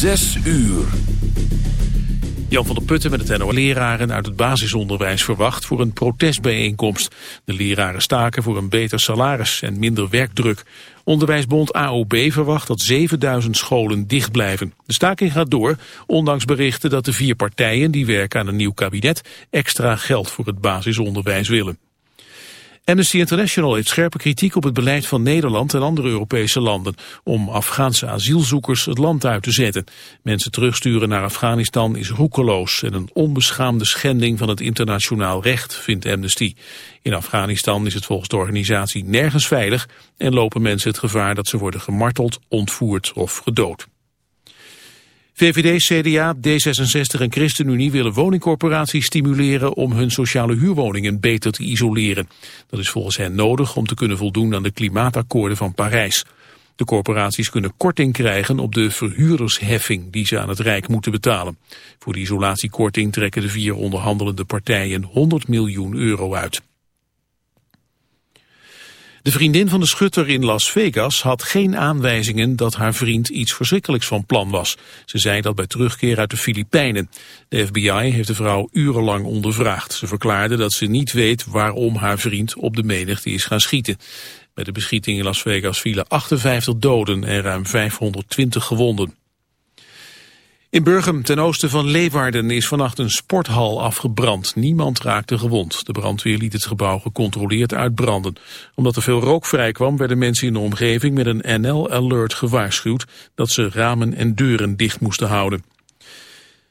Zes uur. Jan van der Putten met het NO. Leraren uit het basisonderwijs verwacht voor een protestbijeenkomst. De leraren staken voor een beter salaris en minder werkdruk. Onderwijsbond AOB verwacht dat 7000 scholen dicht blijven. De staking gaat door, ondanks berichten dat de vier partijen die werken aan een nieuw kabinet extra geld voor het basisonderwijs willen. Amnesty International heeft scherpe kritiek op het beleid van Nederland en andere Europese landen om Afghaanse asielzoekers het land uit te zetten. Mensen terugsturen naar Afghanistan is roekeloos en een onbeschaamde schending van het internationaal recht, vindt Amnesty. In Afghanistan is het volgens de organisatie nergens veilig en lopen mensen het gevaar dat ze worden gemarteld, ontvoerd of gedood. VVD, CDA, D66 en ChristenUnie willen woningcorporaties stimuleren om hun sociale huurwoningen beter te isoleren. Dat is volgens hen nodig om te kunnen voldoen aan de klimaatakkoorden van Parijs. De corporaties kunnen korting krijgen op de verhuurdersheffing die ze aan het Rijk moeten betalen. Voor de isolatiekorting trekken de vier onderhandelende partijen 100 miljoen euro uit. De vriendin van de schutter in Las Vegas had geen aanwijzingen dat haar vriend iets verschrikkelijks van plan was. Ze zei dat bij terugkeer uit de Filipijnen. De FBI heeft de vrouw urenlang ondervraagd. Ze verklaarde dat ze niet weet waarom haar vriend op de menigte is gaan schieten. Bij de beschieting in Las Vegas vielen 58 doden en ruim 520 gewonden. In Burgum, ten oosten van Leeuwarden, is vannacht een sporthal afgebrand. Niemand raakte gewond. De brandweer liet het gebouw gecontroleerd uitbranden. Omdat er veel rook vrijkwam, werden mensen in de omgeving met een NL-alert gewaarschuwd dat ze ramen en deuren dicht moesten houden.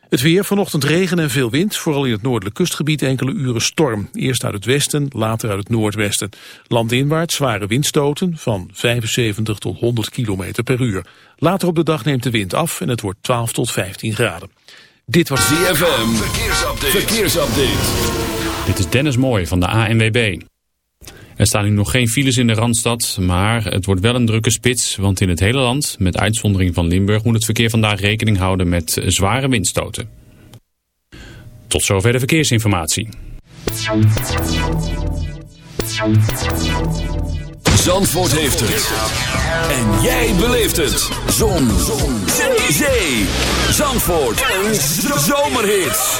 Het weer, vanochtend regen en veel wind, vooral in het noordelijk kustgebied enkele uren storm. Eerst uit het westen, later uit het noordwesten. Landinwaarts zware windstoten van 75 tot 100 km per uur. Later op de dag neemt de wind af en het wordt 12 tot 15 graden. Dit was ZFM, verkeersupdate. verkeersupdate. Dit is Dennis Mooij van de ANWB. Er staan nu nog geen files in de Randstad, maar het wordt wel een drukke spits. Want in het hele land, met uitzondering van Limburg, moet het verkeer vandaag rekening houden met zware windstoten. Tot zover de verkeersinformatie. Zandvoort heeft het. En jij beleeft het. Zon. Zon. Zee. Zandvoort. Een zomerhit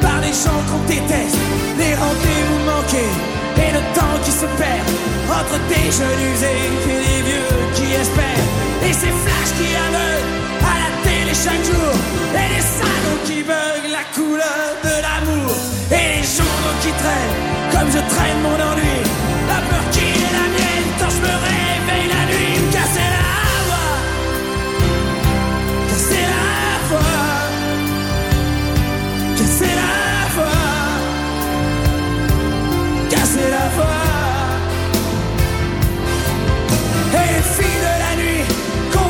par les gens qu'on déteste. Les rendez-vous manqués et le temps qui se perd entre des jeunes usés et des vieux qui espèrent. Et ces flashs qui aveuglent à la télé chaque jour. Et les salons qui beuglent la couleur de l'amour. Et les journaux qui traînent comme je traîne mon ennui. La peur qui est la mienne quand je me réveille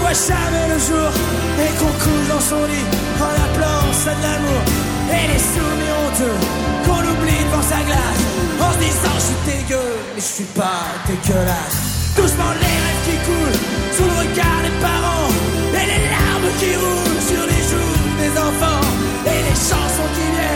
voit jamais le jour et qu'on couche dans son lit en appelant ça de l'amour. Et les soumis honteux qu'on oublie devant sa glace en se disant je suis dégueu mais je suis pas dégueulasse. Doucement les rêves qui coulent sous le regard des parents et les larmes qui roulent sur les joues des enfants et les chansons qui viennent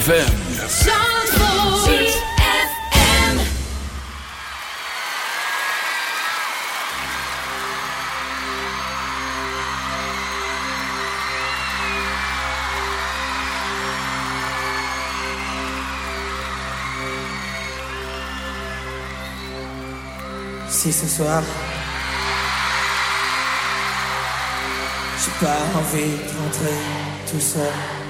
ZFM. Si ce soir, j'ai pas envie de rentrer tout seul.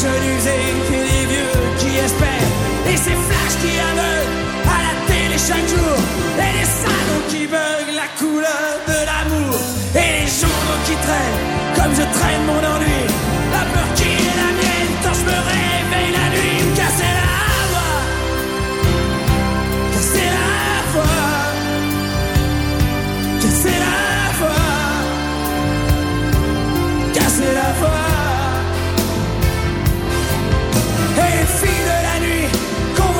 je l'usais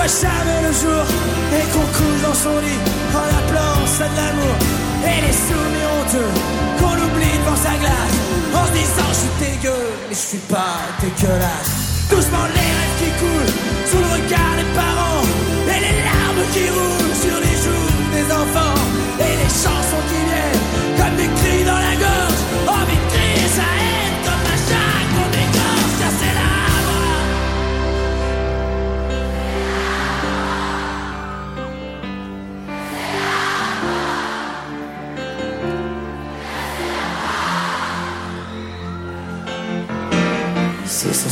jamais le jour et qu'on couche dans son lit en appelant ça de l'amour. Et les souvenirs honteux qu'on oublie devant sa glace en disant je suis dégueu mais je suis pas dégueulasse. Doucement les rêves qui coulent sous le regard des parents et les larmes qui roulent sur les joues des enfants et les chansons qui viennent comme des cris dans la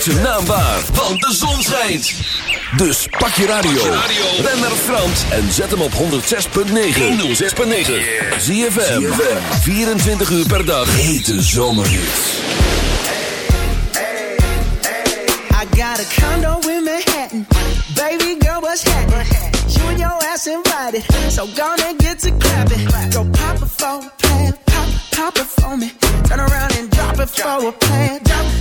Maak zijn naam waar, want de zon schijnt. Dus pak je radio. Ben naar Frans en zet hem op 106.9. 106.9. ZFM. 24 uur per dag. Hete zomerhits. I got a condo in Manhattan. Baby girl, what's happening? You and your ass invited. So gonna get to clapping. Go pop a plan. Pop, pop it for me. Turn around and drop it for a plan.